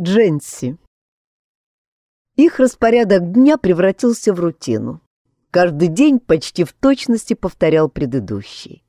Дженси. Их распорядок дня превратился в рутину. Каждый день почти в точности повторял предыдущий.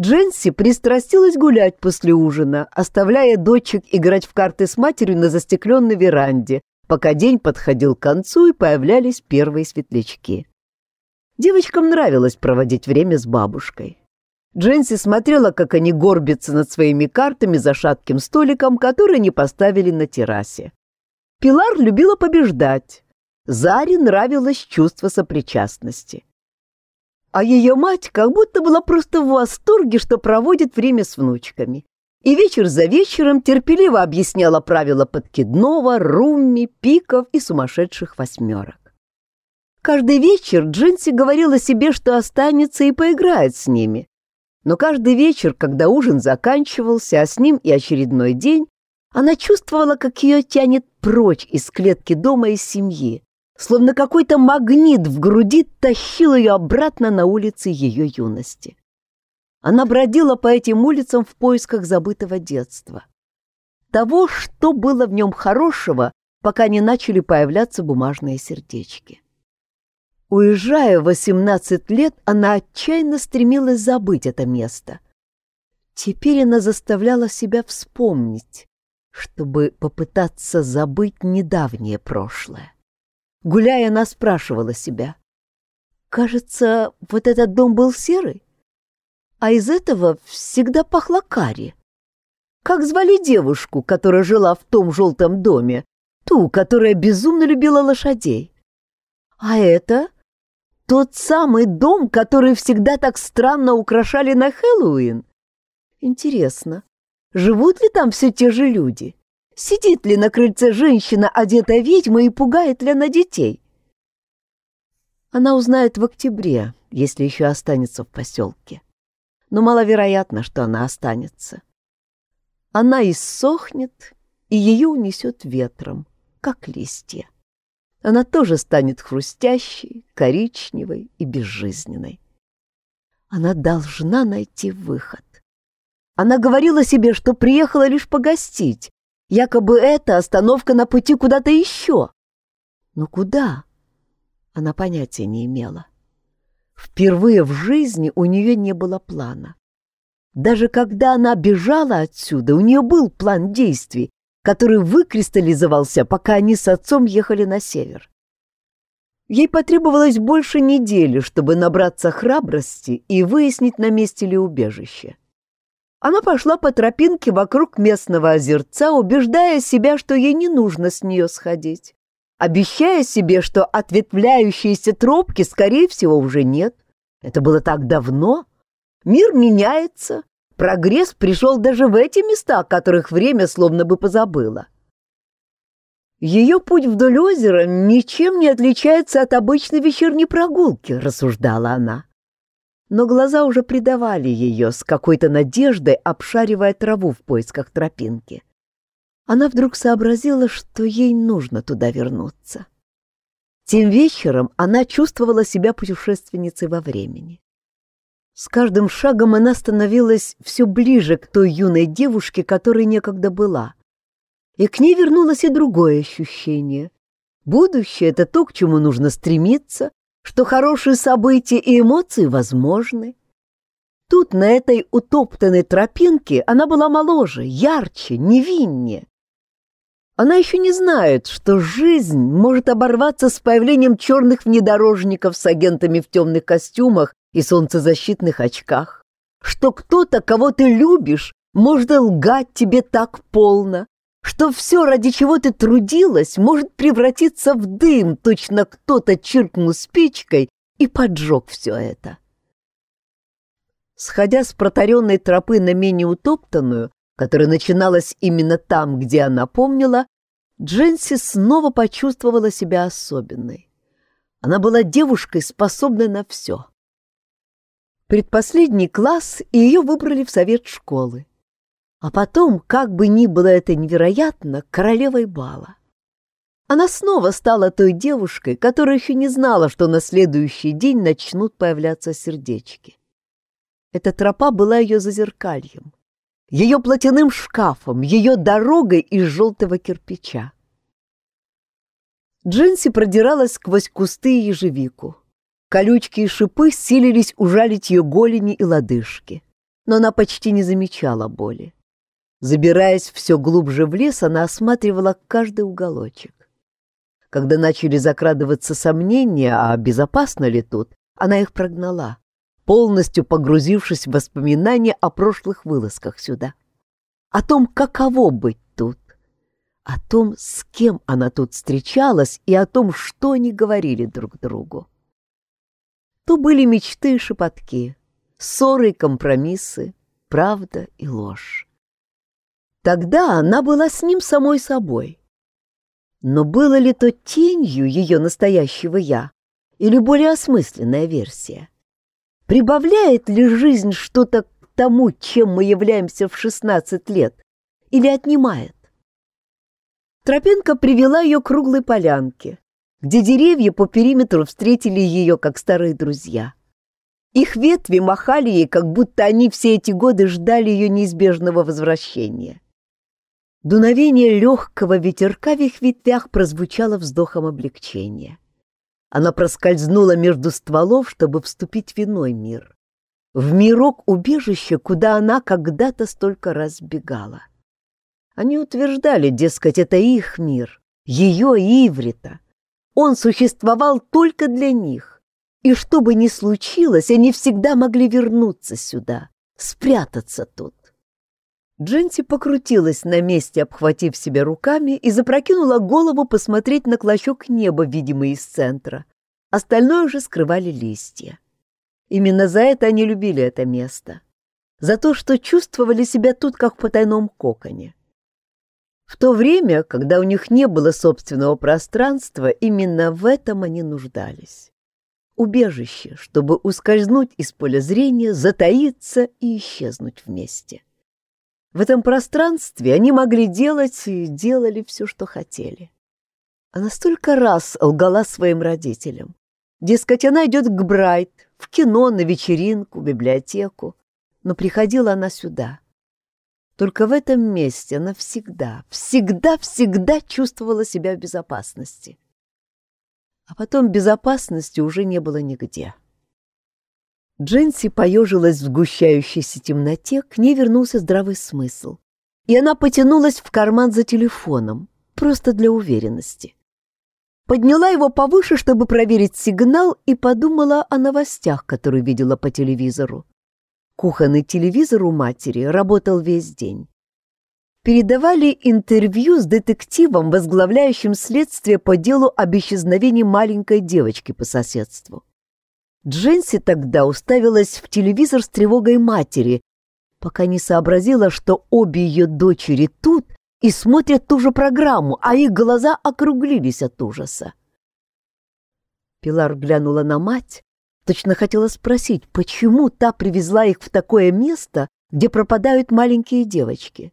Дженси пристрастилась гулять после ужина, оставляя дочек играть в карты с матерью на застекленной веранде, пока день подходил к концу и появлялись первые светлячки. Девочкам нравилось проводить время с бабушкой. Дженси смотрела, как они горбятся над своими картами за шатким столиком, который они поставили на террасе. Пилар любила побеждать. Заре нравилось чувство сопричастности. А ее мать как будто была просто в восторге, что проводит время с внучками. И вечер за вечером терпеливо объясняла правила подкидного, румми, пиков и сумасшедших восьмерок. Каждый вечер Джинси говорила себе, что останется и поиграет с ними, но каждый вечер, когда ужин заканчивался, а с ним и очередной день, она чувствовала, как ее тянет прочь из клетки дома и семьи, словно какой-то магнит в груди тащил ее обратно на улицы ее юности. Она бродила по этим улицам в поисках забытого детства. Того, что было в нем хорошего, пока не начали появляться бумажные сердечки. Уезжая в 18 лет, она отчаянно стремилась забыть это место. Теперь она заставляла себя вспомнить, чтобы попытаться забыть недавнее прошлое. Гуляя, она спрашивала себя. «Кажется, вот этот дом был серый, а из этого всегда пахло карри. Как звали девушку, которая жила в том желтом доме, ту, которая безумно любила лошадей? А это тот самый дом, который всегда так странно украшали на Хэллоуин? Интересно, живут ли там все те же люди? Сидит ли на крыльце женщина, одетая ведьмой, и пугает ли она детей? Она узнает в октябре, если еще останется в поселке. Но маловероятно, что она останется. Она иссохнет, и ее унесет ветром, как листья она тоже станет хрустящей, коричневой и безжизненной. Она должна найти выход. Она говорила себе, что приехала лишь погостить, якобы это остановка на пути куда-то еще. Но куда? Она понятия не имела. Впервые в жизни у нее не было плана. Даже когда она бежала отсюда, у нее был план действий, который выкристаллизовался, пока они с отцом ехали на север. Ей потребовалось больше недели, чтобы набраться храбрости и выяснить, на месте ли убежище. Она пошла по тропинке вокруг местного озерца, убеждая себя, что ей не нужно с нее сходить, обещая себе, что ответвляющиеся тропки, скорее всего, уже нет. Это было так давно. Мир меняется, Прогресс пришел даже в эти места, которых время словно бы позабыло. Ее путь вдоль озера ничем не отличается от обычной вечерней прогулки, рассуждала она. Но глаза уже предавали ее с какой-то надеждой, обшаривая траву в поисках тропинки. Она вдруг сообразила, что ей нужно туда вернуться. Тем вечером она чувствовала себя путешественницей во времени. С каждым шагом она становилась все ближе к той юной девушке, которой некогда была. И к ней вернулось и другое ощущение. Будущее — это то, к чему нужно стремиться, что хорошие события и эмоции возможны. Тут, на этой утоптанной тропинке, она была моложе, ярче, невиннее. Она еще не знает, что жизнь может оборваться с появлением черных внедорожников с агентами в темных костюмах и солнцезащитных очках, что кто-то, кого ты любишь, может лгать тебе так полно, что все, ради чего ты трудилась, может превратиться в дым, точно кто-то чиркнул спичкой и поджег все это. Сходя с протаренной тропы на менее утоптанную, которая начиналась именно там, где она помнила, Дженси снова почувствовала себя особенной. Она была девушкой, способной на все. Предпоследний класс, и ее выбрали в совет школы. А потом, как бы ни было это невероятно, королевой бала. Она снова стала той девушкой, которая еще не знала, что на следующий день начнут появляться сердечки. Эта тропа была ее зазеркальем. ее платяным шкафом, ее дорогой из желтого кирпича. Джинси продиралась сквозь кусты ежевику. Колючки и шипы силились ужалить ее голени и лодыжки, но она почти не замечала боли. Забираясь все глубже в лес, она осматривала каждый уголочек. Когда начали закрадываться сомнения, а безопасно ли тут, она их прогнала, полностью погрузившись в воспоминания о прошлых вылазках сюда. О том, каково быть тут, о том, с кем она тут встречалась и о том, что они говорили друг другу. То были мечты и шепотки, ссоры и компромиссы, правда и ложь. Тогда она была с ним самой собой. Но было ли то тенью ее настоящего «я» или более осмысленная версия? Прибавляет ли жизнь что-то к тому, чем мы являемся в 16 лет, или отнимает? Тропинка привела ее к круглой полянке, где деревья по периметру встретили ее, как старые друзья. Их ветви махали ей, как будто они все эти годы ждали ее неизбежного возвращения. Дуновение легкого ветерка в их ветвях прозвучало вздохом облегчения. Она проскользнула между стволов, чтобы вступить в иной мир. В мирок убежища, куда она когда-то столько раз бегала. Они утверждали, дескать, это их мир, ее Иврита. Он существовал только для них. И что бы ни случилось, они всегда могли вернуться сюда, спрятаться тут. Дженси покрутилась на месте, обхватив себя руками, и запрокинула голову посмотреть на клочок неба, видимый из центра. Остальное уже скрывали листья. Именно за это они любили это место. За то, что чувствовали себя тут, как в потайном коконе. В то время, когда у них не было собственного пространства, именно в этом они нуждались. Убежище, чтобы ускользнуть из поля зрения, затаиться и исчезнуть вместе. В этом пространстве они могли делать и делали все, что хотели. Она столько раз лгала своим родителям. Дескать, она идет к Брайт, в кино, на вечеринку, в библиотеку. Но приходила она сюда. Только в этом месте она всегда, всегда, всегда чувствовала себя в безопасности. А потом безопасности уже не было нигде. Дженси поежилась в сгущающейся темноте, к ней вернулся здравый смысл. И она потянулась в карман за телефоном, просто для уверенности. Подняла его повыше, чтобы проверить сигнал, и подумала о новостях, которые видела по телевизору. Кухонный телевизор у матери работал весь день. Передавали интервью с детективом, возглавляющим следствие по делу об исчезновении маленькой девочки по соседству. Дженси тогда уставилась в телевизор с тревогой матери, пока не сообразила, что обе ее дочери тут и смотрят ту же программу, а их глаза округлились от ужаса. Пилар глянула на мать, точно хотела спросить, почему та привезла их в такое место, где пропадают маленькие девочки.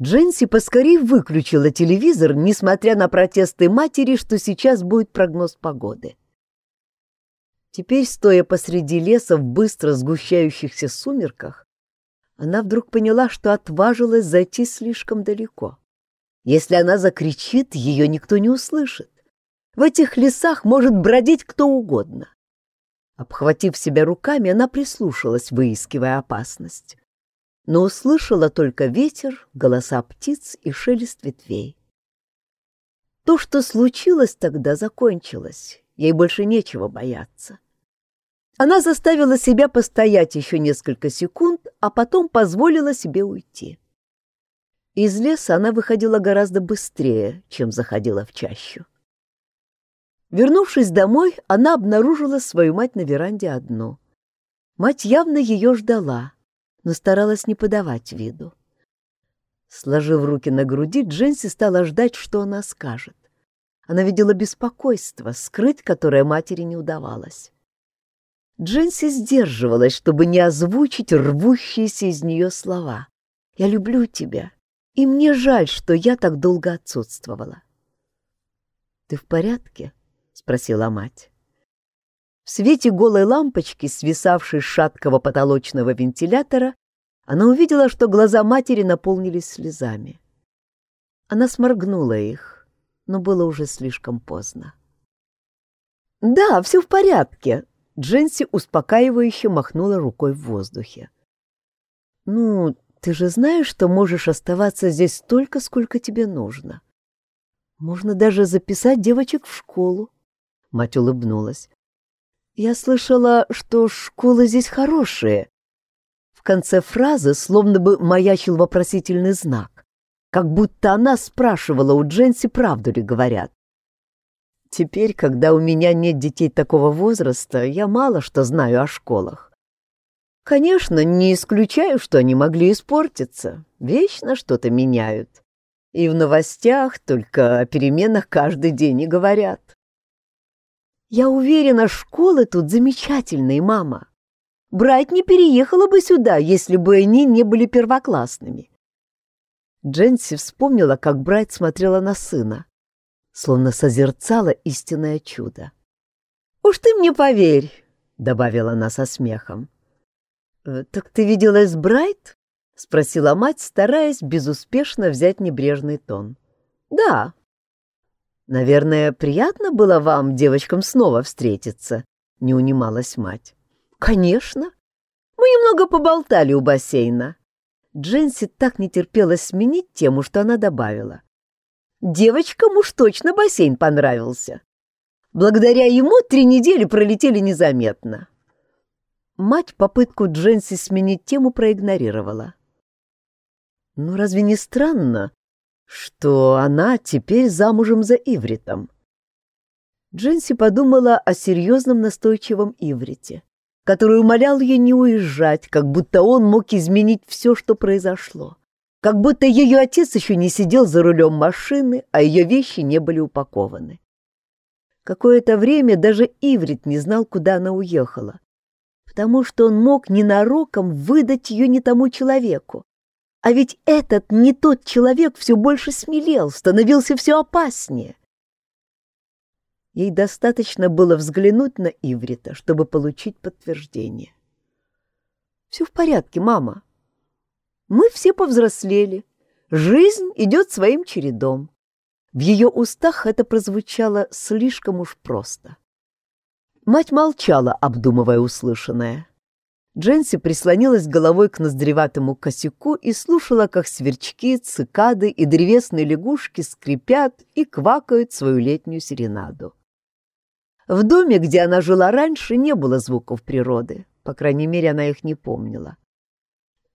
Дженси поскорее выключила телевизор, несмотря на протесты матери, что сейчас будет прогноз погоды. Теперь, стоя посреди леса в быстро сгущающихся сумерках, она вдруг поняла, что отважилась зайти слишком далеко. Если она закричит, ее никто не услышит. В этих лесах может бродить кто угодно. Обхватив себя руками, она прислушалась, выискивая опасность. Но услышала только ветер, голоса птиц и шелест ветвей. То, что случилось тогда, закончилось. Ей больше нечего бояться. Она заставила себя постоять еще несколько секунд, а потом позволила себе уйти. Из леса она выходила гораздо быстрее, чем заходила в чащу. Вернувшись домой, она обнаружила свою мать на веранде одну. Мать явно ее ждала, но старалась не подавать виду. Сложив руки на груди, Дженси стала ждать, что она скажет. Она видела беспокойство, скрыть которое матери не удавалось. Дженси сдерживалась, чтобы не озвучить рвущиеся из нее слова. «Я люблю тебя, и мне жаль, что я так долго отсутствовала». «Ты в порядке?» — спросила мать. В свете голой лампочки, свисавшей с шаткого потолочного вентилятора, она увидела, что глаза матери наполнились слезами. Она сморгнула их, но было уже слишком поздно. «Да, все в порядке», — Дженси успокаивающе махнула рукой в воздухе. «Ну, ты же знаешь, что можешь оставаться здесь столько, сколько тебе нужно. Можно даже записать девочек в школу». Мать улыбнулась. «Я слышала, что школы здесь хорошие». В конце фразы словно бы маячил вопросительный знак, как будто она спрашивала у Дженси, правду ли говорят. Теперь, когда у меня нет детей такого возраста, я мало что знаю о школах. Конечно, не исключаю, что они могли испортиться. Вечно что-то меняют. И в новостях только о переменах каждый день и говорят. Я уверена, школы тут замечательные, мама. Брайт не переехала бы сюда, если бы они не были первоклассными. Дженси вспомнила, как Брайт смотрела на сына словно созерцала истинное чудо. «Уж ты мне поверь», — добавила она со смехом. «Э, «Так ты виделась с Брайт?» — спросила мать, стараясь безуспешно взять небрежный тон. «Да». «Наверное, приятно было вам, девочкам, снова встретиться?» — не унималась мать. «Конечно. Мы немного поболтали у бассейна». Дженси так не терпелось сменить тему, что она добавила. Девочкам уж точно бассейн понравился. Благодаря ему три недели пролетели незаметно. Мать попытку Дженси сменить тему проигнорировала. Ну разве не странно, что она теперь замужем за Ивритом? Дженси подумала о серьезном настойчивом Иврите, который умолял ее не уезжать, как будто он мог изменить все, что произошло как будто ее отец еще не сидел за рулем машины, а ее вещи не были упакованы. Какое-то время даже Иврит не знал, куда она уехала, потому что он мог ненароком выдать ее не тому человеку. А ведь этот не тот человек все больше смелел, становился все опаснее. Ей достаточно было взглянуть на Иврита, чтобы получить подтверждение. «Все в порядке, мама», мы все повзрослели. Жизнь идет своим чередом. В ее устах это прозвучало слишком уж просто. Мать молчала, обдумывая услышанное. Дженси прислонилась головой к ноздреватому косяку и слушала, как сверчки, цикады и древесные лягушки скрипят и квакают свою летнюю серенаду. В доме, где она жила раньше, не было звуков природы, по крайней мере, она их не помнила.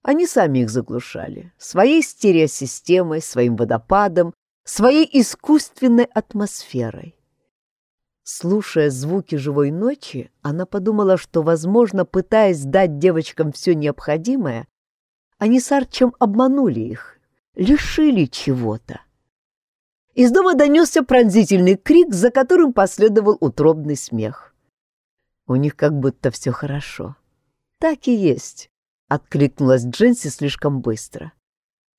Они сами их заглушали, своей стереосистемой, своим водопадом, своей искусственной атмосферой. Слушая звуки живой ночи, она подумала, что, возможно, пытаясь дать девочкам все необходимое, они с Арчем обманули их, лишили чего-то. Из дома донесся пронзительный крик, за которым последовал утробный смех. У них как будто все хорошо. Так и есть. — откликнулась Дженси слишком быстро.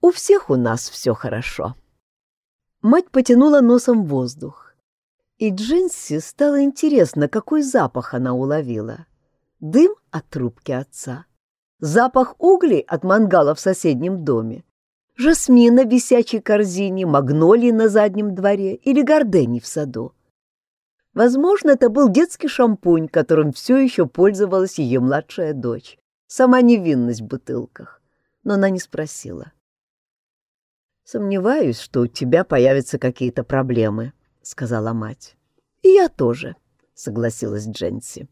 «У всех у нас все хорошо». Мать потянула носом воздух. И Дженси стало интересно, какой запах она уловила. Дым от трубки отца, запах углей от мангала в соседнем доме, жасмина в висячей корзине, магнолии на заднем дворе или гордений в саду. Возможно, это был детский шампунь, которым все еще пользовалась ее младшая дочь. Сама невинность в бутылках. Но она не спросила. «Сомневаюсь, что у тебя появятся какие-то проблемы», — сказала мать. «И я тоже», — согласилась Дженси.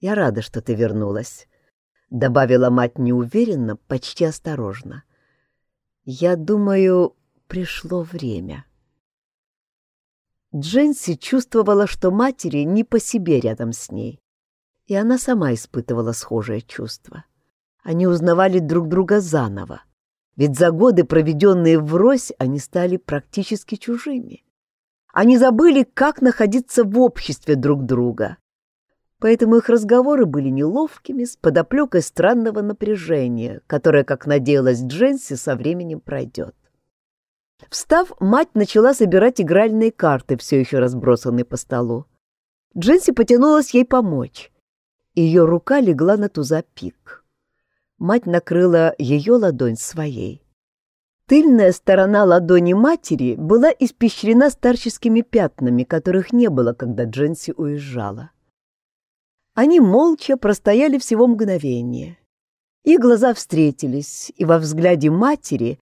«Я рада, что ты вернулась», — добавила мать неуверенно, почти осторожно. «Я думаю, пришло время». Дженси чувствовала, что матери не по себе рядом с ней и она сама испытывала схожее чувство. Они узнавали друг друга заново, ведь за годы, проведенные врозь, они стали практически чужими. Они забыли, как находиться в обществе друг друга. Поэтому их разговоры были неловкими, с подоплекой странного напряжения, которое, как надеялась Дженси, со временем пройдет. Встав, мать начала собирать игральные карты, все еще разбросанные по столу. Дженси потянулась ей помочь ее рука легла на туза пик. Мать накрыла ее ладонь своей. Тыльная сторона ладони матери была испещрена старческими пятнами, которых не было, когда Дженси уезжала. Они молча простояли всего мгновение. Их глаза встретились, и во взгляде матери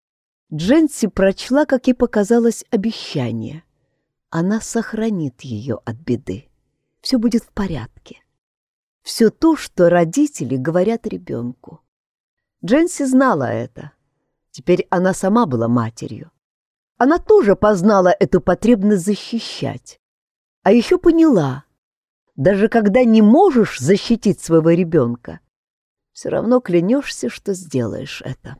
Дженси прочла, как ей показалось, обещание. Она сохранит ее от беды. Все будет в порядке. Все то, что родители говорят ребенку. Дженси знала это. Теперь она сама была матерью. Она тоже познала эту потребность защищать. А еще поняла, даже когда не можешь защитить своего ребенка, все равно клянешься, что сделаешь это.